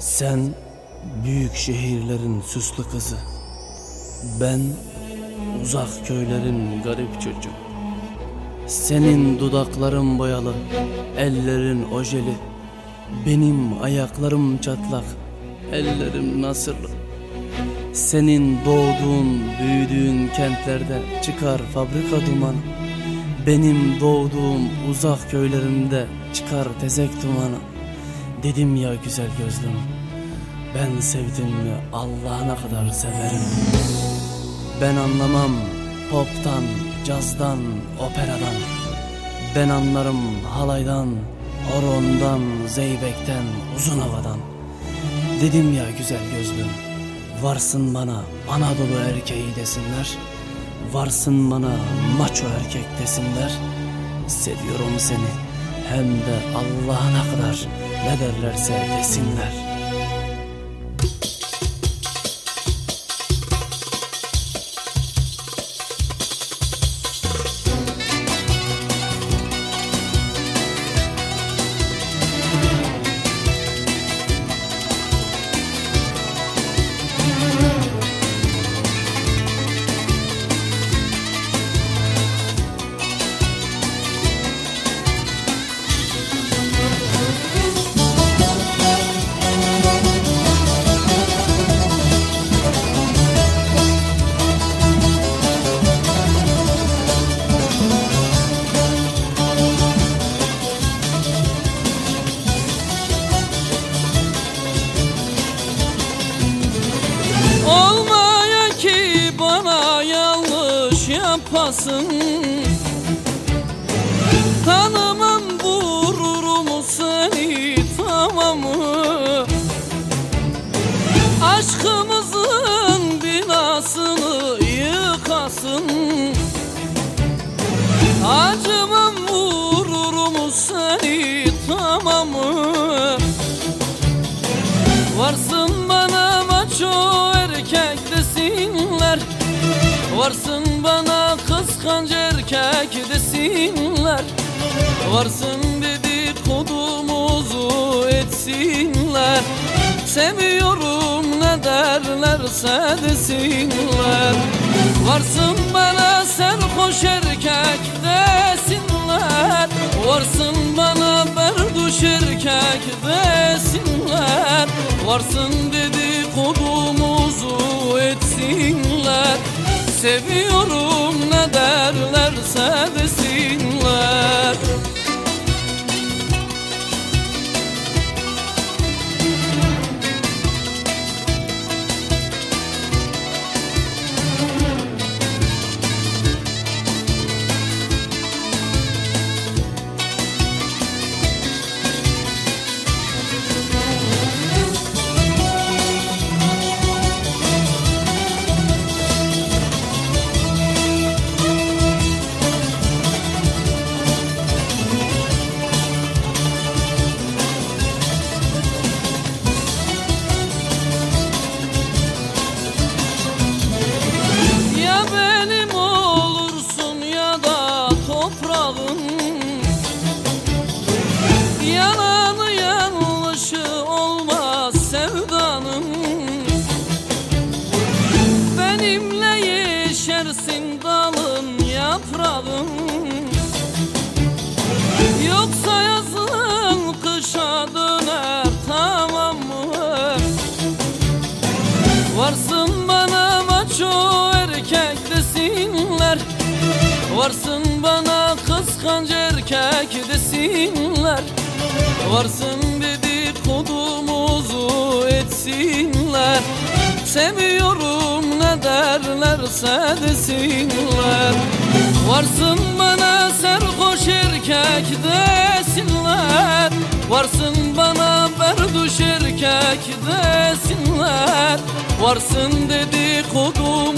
Sen büyük şehirlerin süslü kızı. Ben uzak köylerin garip çocuğu. Senin dudakların boyalı, ellerin ojeli. Benim ayaklarım çatlak, ellerim nasırlı. Senin doğduğun, büyüdüğün kentlerde çıkar fabrika dumanı. Benim doğduğum uzak köylerimde çıkar tezek dumanı. Dedim ya güzel gözlüm, ben sevdim mi Allah'ına kadar severim. Ben anlamam poptan, cazdan, operadan. Ben anlarım halaydan, horondan, zeybekten, uzun havadan. Dedim ya güzel gözlüm, varsın bana Anadolu erkeği desinler. Varsın bana maço erkek desinler. Seviyorum seni hem de Allah'ına kadar ne derlerse desinler. Yapasın Tanımam vururum seni tamamı Aşkımızın binasını yıkasın. Acımam vururum seni tamamı Varsın bana maço erkek desinler Varsın bana kıskanç erkek desinler. Varsın dedikodumuzu etsinler. Seviyorum ne derlerse desinler. Varsın bana serhoş erkek desinler. Varsın bana berduş erkek desinler. Varsın dedikodumuzu Seviyorum. Ne derlerse desinler yeşersin dalın yaprağın. Yoksa yazın kışa döner tamam mı? Varsın bana maço erkek desinler Varsın bana kıskanç erkek desinler Varsın dedikodumuzu etsinler. Seviyorum ne derlerse Varsın bana serhoş erkek desinler. Varsın bana berduş erkek desinler. Varsın dedikodu